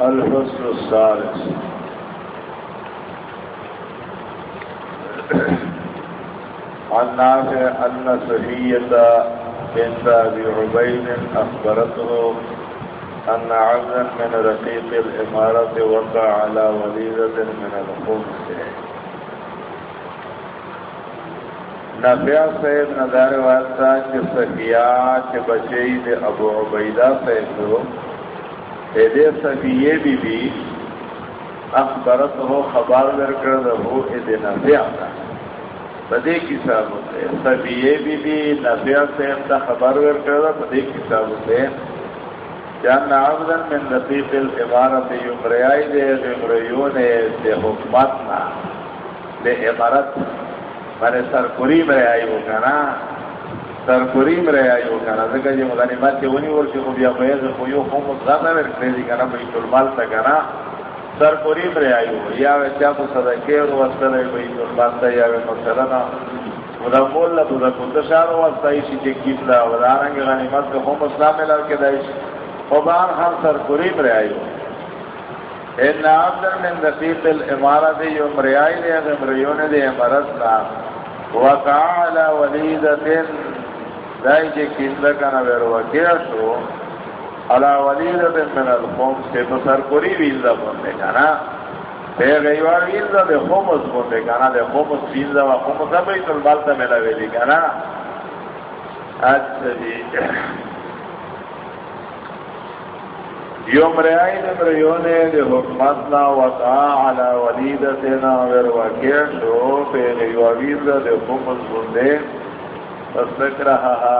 الفصل الثالث. عن نافع أن صفية بنت أبي عبيد أخبرته أن عبدا من رقيق الإمارة وقع على وليدة من الخمس. نافع سيد ندار واسطہ کہ صفیہ کے بچے دے ابو عبیدہ سید دو دے صفیہ بی بی اخبرت ہو خبر در ورکر ہو دے نافع کا بدے کی صاحب ہوتے صفیہ بی بی نافع سید دا خبر در ورکر بدے کی صاحب ہوتے جان عبدن من لطیف الامارت یمریائی دے غمریون دے حکمتنا دے امارت۔ مانے سرکوریم ریائی ہو کنا سرکوریم ریائی ہو کنا ذکر جی مغنیمات کے ونی ورشی خوب یا خیز خویو خون مصغر نویر کریدی کنا بیت المال تا کنا سرکوریم ریائی ہو یا وی چاکو صدقے رو وستر بیت المال تا یا وی مصرنا ودا مولا تو دا کندشار وستایشی چکیب دا ودارنگ غنیمات کے خون مسلام ملال کے دائشی خبان ہم سر قریب رہائی ان عبدر من دقیق الامارت یوم ریائی دے غمریون دے مرسنا وقع على وليدة دائی جے کسلا کنا بیر وکیع شو على وليدة من الخمس کے تو سر قریب ایزا بندے کنا بے غیوار ایزا دے خمس بندے کنا دے خمس ایزا و خومس خمس بیت البالتا ملا ویلی کنا اچھا جی۔ یوم ریائی نمریونے دے حکمتنا وقع علا ولیدتنا ور وکیع شو پہ غیوابید دے خمس بندے۔ فسلک رہا ہا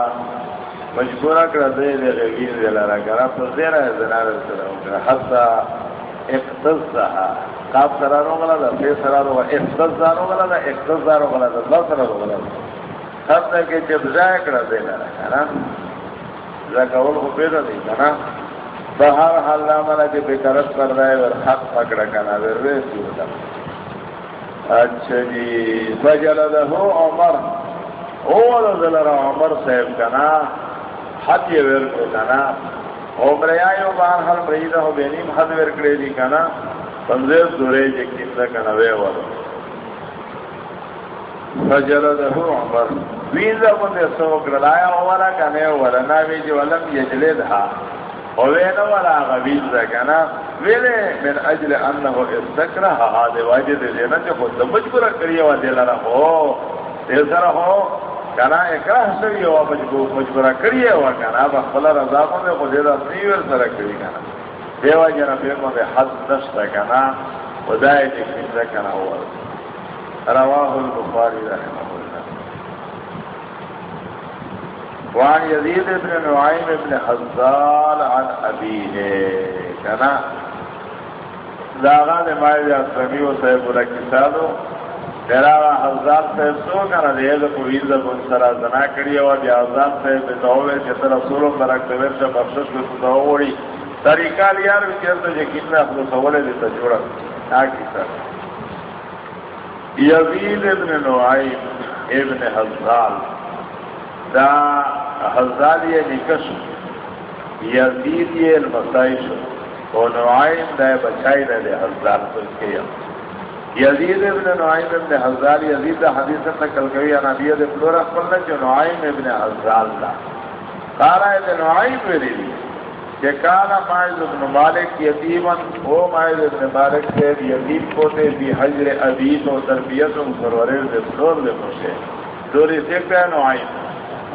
مجبورا کر دے دے غیوین دے لارا کرا پس دے رہا ہے زنار سلام کرا، حتی اقتصدہا قاب سرارو غلا دا فی سرارو غلا اقتصدارو غلا دا اقتصدارو غلا دا اللہ سرارو غلا دا. حتی کہ جب جائے کر دے لارا کرا زکاول خو پیدا دی کنا بہر حال نامنا کے بکرت کر رہا ہے اور حق پکڑا کنا ور ویسی ہوتا. اچھا جی فجلدہو عمر اول ذلر عمر صاحب کنا حد یہ ور کو کنا. عمر آئیو بہر حال مریدہ ہو بینیم حد ور کرے دی کنا. پنزیر دورے جے کتا کنا وے والو. فجلدہو عمر. ویزا بندے سوک رلایا عمرہ کنے ورنا وی جو علم یجلدہا وین ولا غبیل دا کنا. ویلے من اجل انه استکرہ هذا واجد دینا جو خود مجبور کریے وا دل رہا ہو دل ہو. کنا اکرہ سوی ہوا مجبور مجبور کریے وا کنا بخلا رضا کو نے خود دا سیور سره کری کنا. دیوا جنا پہ کو حد نشت کنا. خدای دې کیسه کنا ہوا رواه البخاری رحمه وعن يزيد بن نعيم بن حزال عن أبيه كان داغان مائد أسلمي وصيب لك سادو میرا حزال صاحب سو کنا دید قویل دا بن سرا زنا کری و بیا حزال صاحب بتاوے چتا رسول برک دور چا بخشش کو تداوڑی طریقہ لیار وچیر تو یقین میں اپنے سوالے دیتا جوڑا۔ آکی سر یزید ابن نعیم، ابن حزال۔ دا حزالی نکش۔ یزید یہ المسائش۔ و نعائم دا بچائی دے حزال تو اس کے یہاں یزید ابن نعائم ابن حزال یزید دا حدیث نکل گئی انا بیاد فلور اخبرنا جو نعائم ابن حزال دا قارا ابن نعائم میری لی کہ کانا مائز ابن مالک یتیمن او مائز ابن مالک سے یتیم کو تے بھی حجر ابید و تربیت و سروریر دے فلور دے خوشے دوری سیکتا ہے نعائم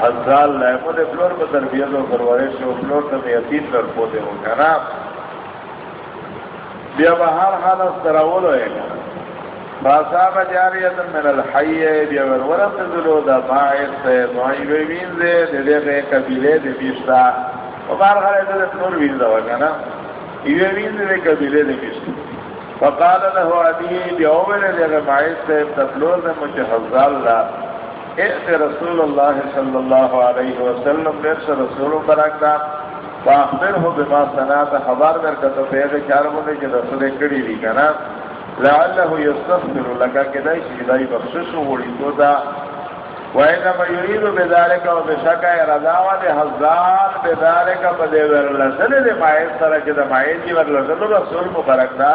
ازال لائمو دے فلور کو تربیت و پرورش و فلور تا یتیم در پوتے ہو کنا بیا بہار حال اس طرح تراولو ہے کنا فاصاب جاریت من الحی بیا ورورت دلو دا باعث سے نوائی وین دے دے دے دے قبیلے دے بیشتا و بار حال دے فلور وین دا وکنا ایوے وین دے قبیلے دے بیشتا فقال له عدی بیا اوے دے باعث سے تفلور دے مجھے حضال اللہ ائت رسول اللہ صلی اللہ علیہ وسلم بیرس رسول برکتا فاخبر ہو بما سنات خبر در کتو پید چارمو نے رسول کڑی لی کنا. لعلہ یستغفر لکا کدائی شیدائی بخشش وڑی تو دا وإنما يريد بذلك وبشك رضاوة حزان بذلك بدي ورلسل دي مائز سرى كده مائز جي ورلسل رسول مبارك دا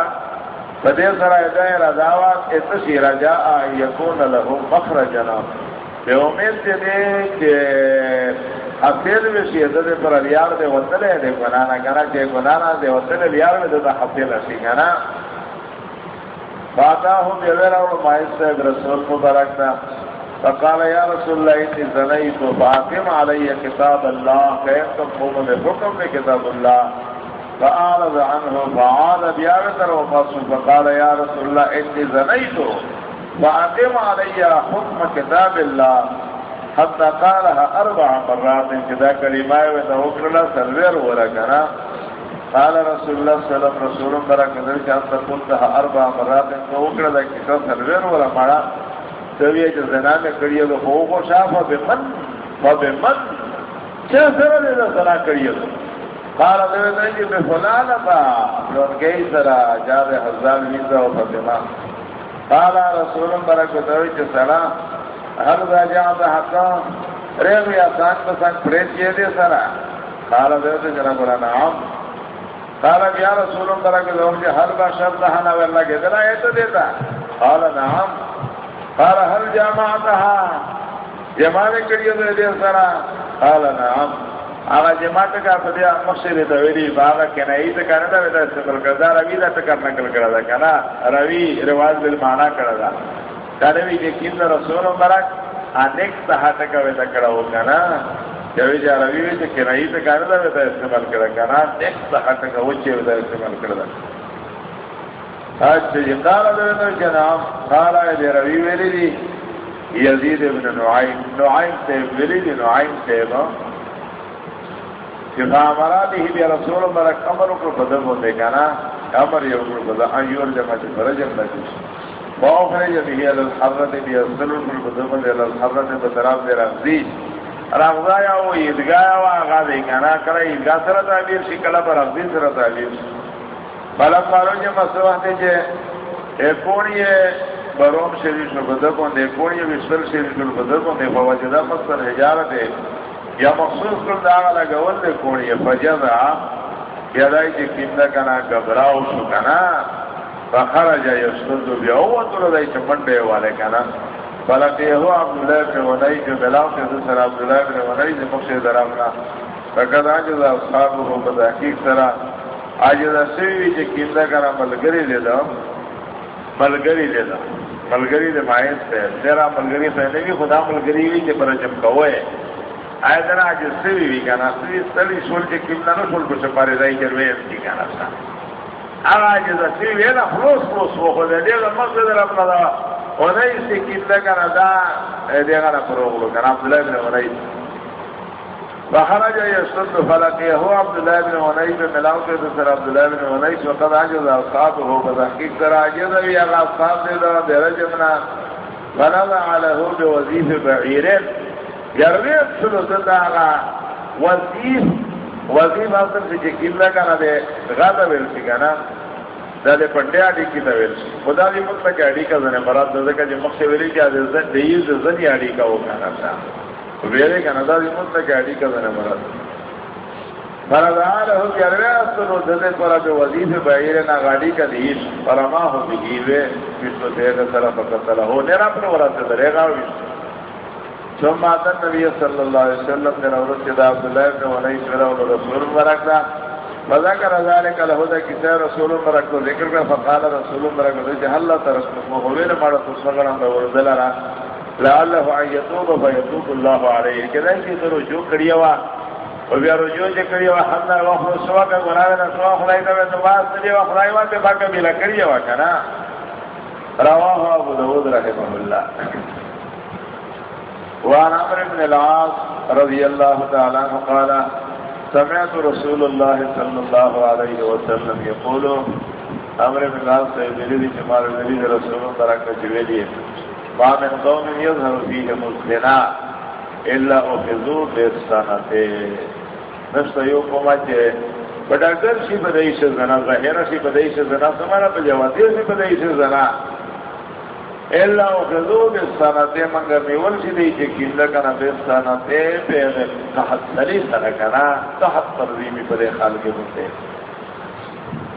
بدي سرى إذا رضاوة اتشي رجاء يكون له مخرجنا. بے امید سے دے کہ حفیل وشی حضرت پر الیار دے وطلے دے گنانا گنا کہ گنانا دے وطلے الیار میں دے حفیل وشی گنا فاتا ہوں بیویر اور مائز سے رسول مبارک فقال يا رسول الله، إني زنيت فأقم علي كتاب الله، كيف تقوم بحكم بكتاب الله؟ فأعرض عنه، فعاد بيابتر وفصل. فقال يا رسول الله، إني زنيت فأقم علي حكم كتاب الله. حتى قالها أربع مرات كذا كلمة وتوكل الله سلوير ولكنا قال رسول الله صلى الله عليه وسلم بركة ذلك أنت قلتها أربع مرات توكل الله كتاب سلوير ولكنا سویه چې زنانه کړی او خو خو شافه به من او به من. چې سره دې زنا کړی او قال دې دې چې په فلانه با نو کې سره جاب حزام ویزا او فاطمه قال رسول برکت وی چې سلام هر راجع ده حق ریو یا سان په سان پرې دې سره قال دې دې جنا ګور نام قال بیا رسول برکت وی هر با شرط نه ورلا کې دا ایت دیتا قال نعم. قال هل جماعتها جماعت کریو دے دے سرا قال نعم. آغا جماعت کا فدیا مقصد دا ویلی باغا کنائی دا کانا دا ویدہ استقل کردا روی دا تکر نکل کردا کنا روی رواز بالمانا کردا کانوی جے کم دا رسول مرک آنیک تحاتا کا ویدہ کرا ہو کنا جوی جا روی وی جے کنائی دا کانا دا ویدہ استعمال کردا کنا نیک تحاتا کا وچے ویدہ استعمال کردا اچھا جی قال دے جناب، قال دے روی ویلی دی؟ یزید ابن نعیم. نعیم سے ویلی دی، نعیم سے با. کہ امرا بھی بی رسول اللہ امر کو بدل ہو دے کنا امر یہ کو بدل ایور جمع سے فرجم نہ واخرج به الى الحرة بيصل البدن الى الحرة بطرف رمزي رمضا یا وہ عیدگاہ یا وہ آغا دے کنا کرا عیدگاہ سر تعبیر شکلہ پر رمزی سر تعبیر شکلہ بلا مارو جے جی مسوا تے جے جی، اے کونی بروم شریف نو بدر کو دے کونی وشل شریف نو بدر کو دے فوجدا مصر حجارت ہے یا مخصوص کر دا والا گول دے کونی فجدا یا دای جے جی کیندا کنا گبراو شو کنا۔ فخرج یشد بیا، او تو دای چمنڈے والے کنا۔ بلا کہ ہو عبد الله بن ونای جو بلاو کے سر عبد الله بن ونای نے مخشے درامنا فقد اجز اصحابه بتحقیق سرا۔ آج دا سوی چی کیندا کنا ملگری دے دا۔ ملگری دے دا۔ ملگری دے مائز تے۔ تیرا ملگری پہلے بھی خدا ملگری ہوئی چی پر جم کوئے۔ آئے دنا آج سوی بھی کنا سوی سلی شول چی کیندا نو شول کو چپارے دائی جروے انتی کنا سا۔ آگا آج دا سوی بھی نا، خلوص خلوص وہ خود دے دا مقصد رب دا ونائی سی کیندا کنا دا دے گا نا پروغلو کنا عبداللہ بن ونائی فخرج يشد فلقيه عبد الله بن ونيس ملاو کے سر عبد الله بن ونيس وقد عجز اصحابه بتحقيق سر عجز وی اصحاب دے دا درجمنا فنضع له بوظيف بعير جرب سلو داغا وظيف وظيف اصل سے جکیم لگا نہ دے غاتا ویل سی کنا دا دے پنڈے آڈی کی تا ویل سی خدا دی مطلق آڈی کا زنے مراد دا کا جو مقصد ویلی کیا دے زن دیز زنی آڈی کا وہ کنا سا ویرے کا ندا دی مت گاڑی کا زنه مراد مراد فرضان ہو کہ ارے استو دے پر جو وظیفہ بہیر نہ گاڑی کا دیش فرما ہو بھی وے اس کو دے کر طرف قتل ہو نے رب نے ورا سے درے گا ثم اتى النبي صلى الله عليه وسلم من اورد عبد الله بن ولي سر رسول بركنا فذكر ذلك له ذا كسر رسول بركنا ذكر فقال رسول بركنا هل تركوا هو وين ما تصغر عند ورزلا لعله ان يتوب فيتوب الله عليه. كذا کی تو رجوع کڑیا وا او بیا رجوع چ کڑیا وا ہم نہ وہ سوا کا گناہ نہ سوا خدای دا تو واس دی وا خدای وا تے باقی ملا کڑیا وا کنا رواه ابو داود رحمه الله. وعن عمرو بن العاص رضي الله تعالى عنه قال سمعت رسول الله صلى الله عليه وسلم يقول عمرو بن العاص سيدي جمال النبي رسول الله بركه جويليه ما من قوم يظهر فيه مسلنا الا اخذوا بالسنته نشتا یو قوما چه بڑاگر شی بدئی سے زنا ظاہر شی بدئی سے زنا، سمانا پہ جوازی شی بدئی سے زنا۔ الا اخذو بالسنتے منگا میول چی دی چی کندہ کنا بالسنتے پیغل کحت سلی سر کنا ترزیمی پدے خال کے بندے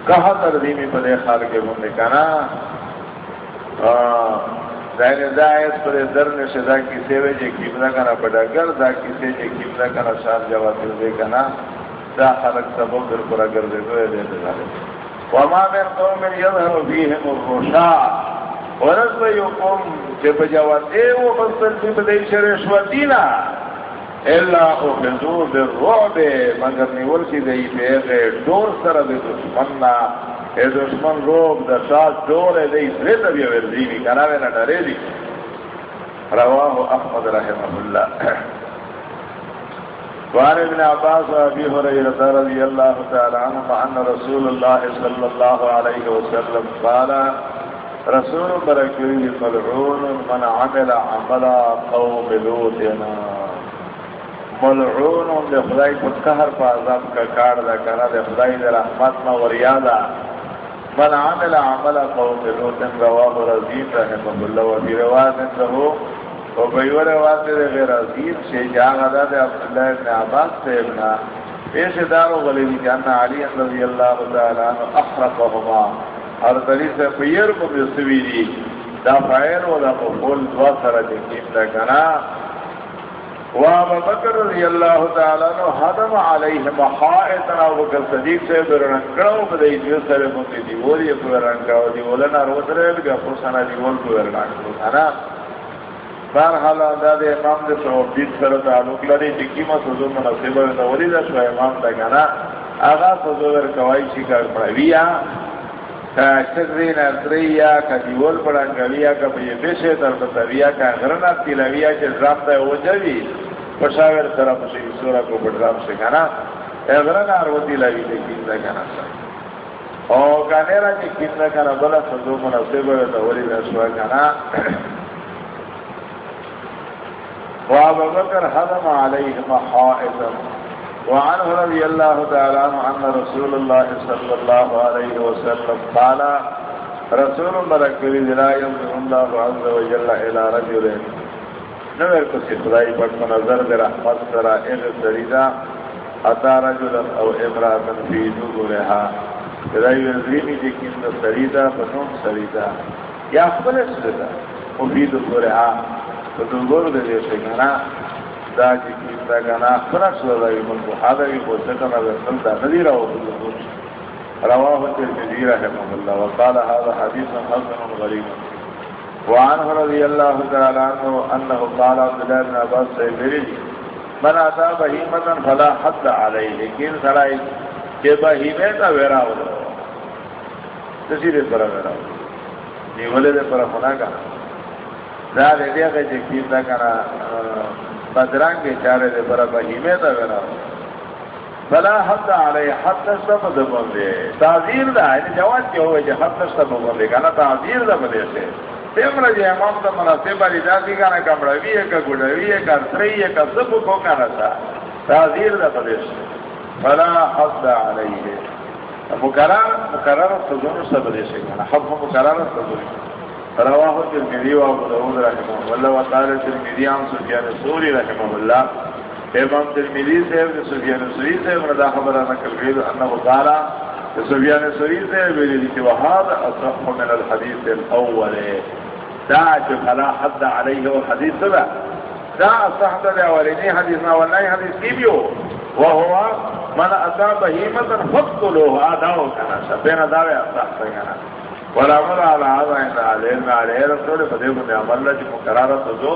کحت ترزیمی پدے خال کے بندے کنا ظاہر دائیس پدے در نشے دا کسی وے جی کمدہ کنا پڑا گر دا کسی جی کمدہ کنا شان جواب دے کنا. دا خلق سبب در پرا گر دے دے دے دے دے وما من قوم يظهر فيهم الرشاء ورس به یو قوم چې په جواب دی او بسل دې په دې شرش ودینا الا او بذو بالرعب، مگر نیول کی دی به ډور سره د دشمن نا. اے دشمن روب د شاد ډور دی زړه ته وی ورځي وی کنه نه ډارې دي رواه احمد رحمه الله وعن ابن عباس وابي هريره رضي الله تعالى عنهما ان رسول الله صلى الله عليه وسلم قال رسول برکوی ملعون، من عمل عملا قوم لوتنا ملعون دے خدای پر قہر پا عذاب کا کار دا کنا، دے خدای دے رحمت ما وریادا من عمل عملا قوم لوتن رواہ رضیم رحمہ اللہ. و بی روایت انتہو و بیو روایت دے غیر عظیم سے جاگ ادا دے عبداللہ ابن عباس سے ابنا پیش دارو غلیبی جاننا علی رضی اللہ تعالیٰ احرقہما. ہر طریق سے پیر کو بھی سوی دی. دا فائر و دا مفول دوا سر جکیم دا کنا. و ابا بکر رضی اللہ تعالیٰ نو حدم علیہ محائطنا و بکر صدیق سے برنکڑاو بدا ایدیو سر مکی دیولی کو برنکڑاو دیولنا روز ریل گا پرسانا دیول کو برنکڑاو کنا بارحال دا دے امام دے صحب دید سر تعلق لدی جکیمہ سوزو منصیبہ دا ولی دا شو امام دا کنا. آغا سوزو در کوائی شکر پڑھویا چکری نرسریا کا دیول پڑا گویا کا بھئی بیشے تر بتویا کا غرنا تیلویا چے ڈرام دا ہو جوی پشاور طرف سے سورا کو بڑرام سے کنا غرنا ارو تیلوی دے کیندا کنا سا او کانیرا چے کیندا کنا بلا سدو مناسب ہے تو ولی رسوا کنا وابا بکر حضم علیہ محائزم وعنه رضي الله تعالى عنه أن رسول الله صلى الله عليه وسلم قال، رسول مرکلی لا يمضي الله عز وجل الى رجل نویر کسی خدای پر منظر در رحمت سرا اغ سریدا اتا رجلا او امراتا فی نورها خدای ورزیمی جکین سریدا فتون سریدا یا خبر سریدا مفید نورها فتون نور در شکنا دا چې دا غنا خلاص ولا یو من هذا یو څه کنا رسول دا ندی راو رواه الترمذي رحمه الله. وقال هذا حديث حسن غريب وعن رضي الله تعالى عنه انه قال عبد الله بن عباس سيدري من اتى بهيمه فلا حد عليه لیکن سرائی کہ بہیمے کا ویرا ہو تسیرے پر ویرا ہو نیولے دے پر ہونا کا دا دے دیا کہ جکیتا کنا بدرنگ چارے دے برا بہیمے دا گنا۔ بلا حد علی، حد نشتا مدبن دے۔ تعذیر دا ہے جوان کی ہوئے جے حد نشتا مدبن دے۔ کنا تعذیر دا بدے سے۔ تیمرا جے جی، امام دا مناسب علی دا کی کنا کمروی ہے کا گڑوی ہے کا سری ہے کا سب کو کنا تا تعذیر دا بدے سے۔ بلا حد علی۔ ہے مقرر مقرر سزون سب دے سے کنا حد مقرر سزون رواه الترمذي وابو داود رحمه الله وقال الترمذي عن سفيان الثوري رحمه الله امام الترمذي سے سفيان الثوري سے رضا خبر نقل کړي انه قال سفيان الثوري سے ویلي چې وهذا اصح من الحديث الاول دا چې فلا حد عليه الحديث ده دا اصح ده اولني حديث نه حديث کیو وهو من اتى بهيمه فقتلوه اداو کنه بین داوی اصح څنګه والعمل على هذا عند عليه عليه رسول فديه من عمل الله مقرر تزو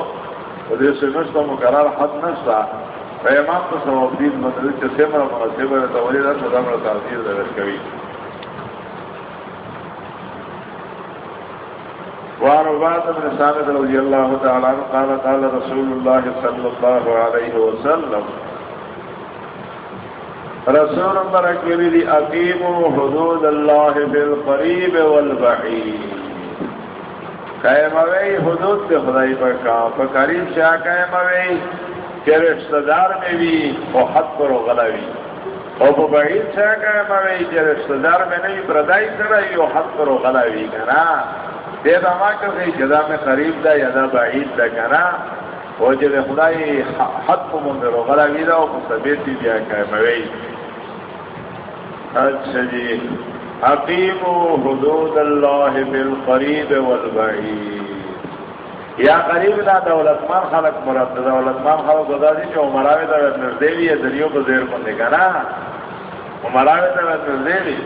ودې سمست مقرر حد نشتا پیغام ته ثواب دې مدرسې چې سمره مناسبه ده ولې دا څه وعن عبادة بن سامد رضي الله تعالى عنه قال قال رسول الله صلى الله عليه وسلم رسول برکلی دی اقیم حدود اللہ بالقریب والبعید. قائم اوئی حدود دی خدای پر کام، پر قریب شاہ قائم اوئی کہ رشتہ دار میں بھی وہ حد پر غلوی اور وہ بعید شاہ قائم اوئی کہ رشتہ دار میں نہیں بردائی سرائی وہ حد پر غلوی کنا. دے دا ما کہ جدا میں قریب دا، یا دا بعید دا کنا. او جے خدای حد کو من رو غلا ویدا او ثبت دی کہ موی اچھا جی حقیم حدود اللہ بالقریب والبعید یا قریب دا دولتمان خلق مرد دولتمان خلق دا دی جو مراوی دا نردیوی ہے دنیو کو زیر کنے کنا مراوی دا نردیوی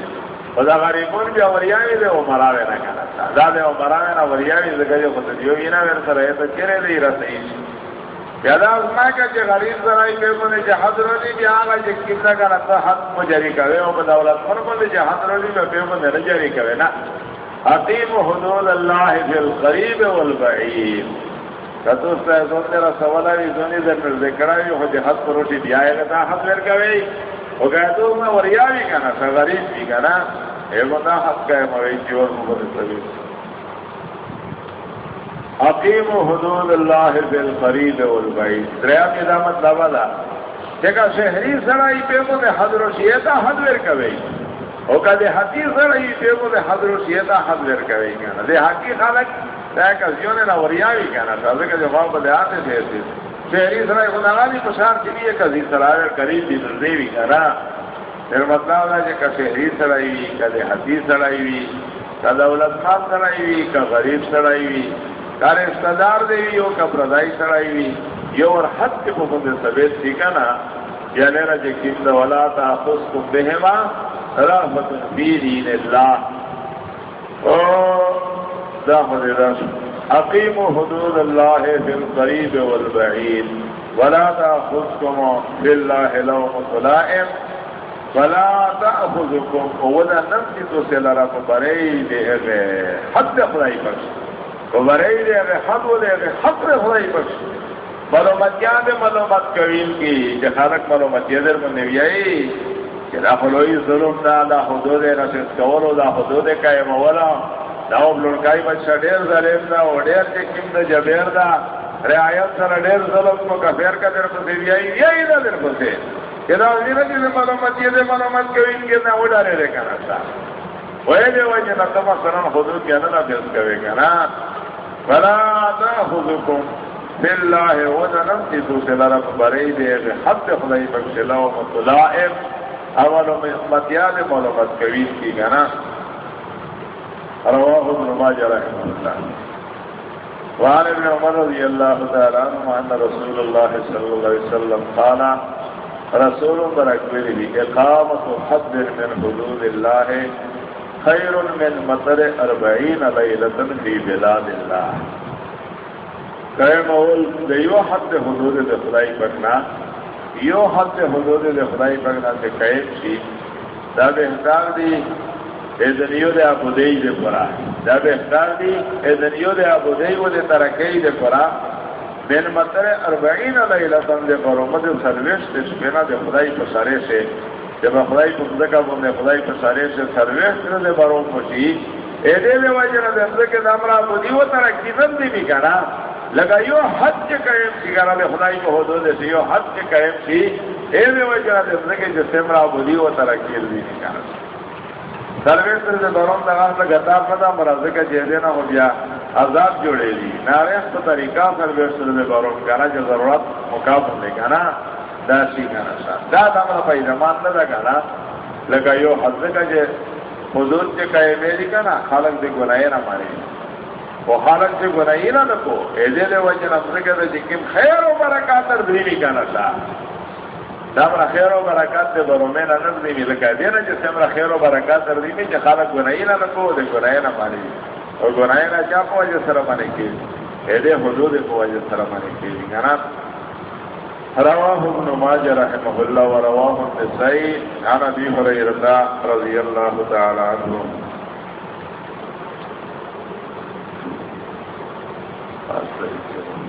ودا غریبون بیا وریاوی دے مراوی نا کنا دا دے مراوی نا وریاوی دے خود دیو اینا ورسر ہے تو چرے دے رسیش یادا اسما کا کہ غریب زرائی پہ کو نے جہاد رولی بھی آگا جی کتنا کا رکھتا حق مجری کرے او بدولت پر کو نے جہاد رولی میں پہ کو رجری کرے نا حقیم حدود اللہ فی القریب والبعید. کتو سے دون تیرا سوالا بھی دونی در پر ذکرہ بھی ہو جہاد پر روٹی بھی آئے گا حق لیر کرے وہ کہا تو میں وریا بھی کہنا سا غریب بھی کہنا اے بندہ حق کا ہے مویچی اور مبرد سبیل حقیم حدود اللہ بالقریب والبعید دریا کی دا مطلب دا دیکھا شہری سرائی پہ کو دے حضر و شیطا حد ور کوئی او کا دے حقی سرائی پہ کو دے حضر و شیطا حد ور کوئی کہنا دے حقی خالق دے کسیوں نے نا وریاوی کہنا تھا دے کہ جواب بدے آتے تھے تھے شہری سرائی کو ناغانی پشار کی لیے کسی سرائی قریب دی نردیوی کہنا پھر مطلب دا کہ شہری سرائی وی کہ دے حقی سرائی وی کہ دولت خان سرائی وی کہ غریب سرائی وی. کار استدار دے وی او کا پردائی سڑائی وی. یو اور حد کے پکن دے سبیت تھی کنا یا لینا جے کم دا ولا تا خس کو بہما رحمت بیدین اللہ. او، دا خود رس. اقیم حدود اللہ فی القریب والبعید. ولا تا خس کم فی اللہ لوم طلائم. ولا تأخذكم ولا نمتی تو سے لرا پبرئی حد خدای بخش وبرئی دے اگر حد ہو دے اگر حق رہ خدای بخش معلومتیاں دے معلومت کوین کی کہ خالق معلومتیاں در من نویائی کہ دا خلوئی ظلم دا دا حدود نسیس کولو، دا حدود کئی مولا دا او بلنکائی بچہ دیر ظلم دا، او دیر چکم دا، جبیر دا۔ رعایت سر دیر ظلم کو کفیر کا در پسی بیائی یہی دا در پسی کہ دا وزیر کی دے معلومتیاں دے معلومت کوین کی نا او ڈارے دے کنا سا۔ وہی دے وجہ نتما سرن حدود کیا نا بیس کوئے کنا۔ فلا تاخذكم بالله ونم کی دوسرا رب حد خدای بخش لا و مطلائم اول متیان معلومات کوي کی گنا رواه ابن ماجه رحمه الله. وعن ابن عمر رضي الله تعالى عنه ان رسول الله صلى الله عليه وسلم قال رسول بركبه اقامه حد من حدود الله خیر من مطر اربعین لیلتن فی بلاد اللہ. قیم اول دیو حد حدود دے خدای پکنا، یو حد حدود دے خدای پکنا سے قیم شی دا بہتار دی ایدنیو دے عبودی دے پرا دا بہتار دی ایدنیو دے ابو عبودی دے ترکی دے پرا من مطر اربعین لیلتن دے پرومد سرویش دے شپینا دے خدای پسارے سے. جب خدای کو صدقہ بندے خدای کو سارے سے سرویس کرنے دے باروں پوچھی اے دے دے وجہ نہ دے صدقہ دامرا بودی وہ ترہ کیزن دی بھی کنا لگا یو حد کے قیم سی کنا دے خدای کو حدود دے سی یو حد کے قیم سی اے دے وجہ نہ دے صدقہ جو سمرا بودی وہ ترہ کیزن دی بھی کنا سرویس کرنے دے باروں لگا تا گتا پتا مرازے کا جے دینا ہو گیا عذاب جوڑے دی ناریخ تو طریقہ سرویس کرنے دے باروں کنا جو ضرورت مقابل دے کنا دا سی کنا سا دا دا ملا پای زمان ندا کنا لگا یو حد کا جے حضور چے کئے میری کنا، خالق دے گناہی نہ مارے. وہ خالق دے گناہی نہ نکو اے دے دے وجہ نفس کے دے جکم خیر و برکات تردیمی کنا سا. دا مرا خیر و برکات دے برو میں نہ نردیمی لگا دے نا جسے مرا خیر و برکات تردیمی چے خالق گناہی نہ نکو دے گناہی نہ مارے. اور گناہی نہ چاہ پو وجہ سر مانے کی اے حضور دے پو وجہ سر مانے کی رواه ابن ماجه رحمه الله ورواه النسائي عن ابي هريره رضي الله تعالى عنه Thank you.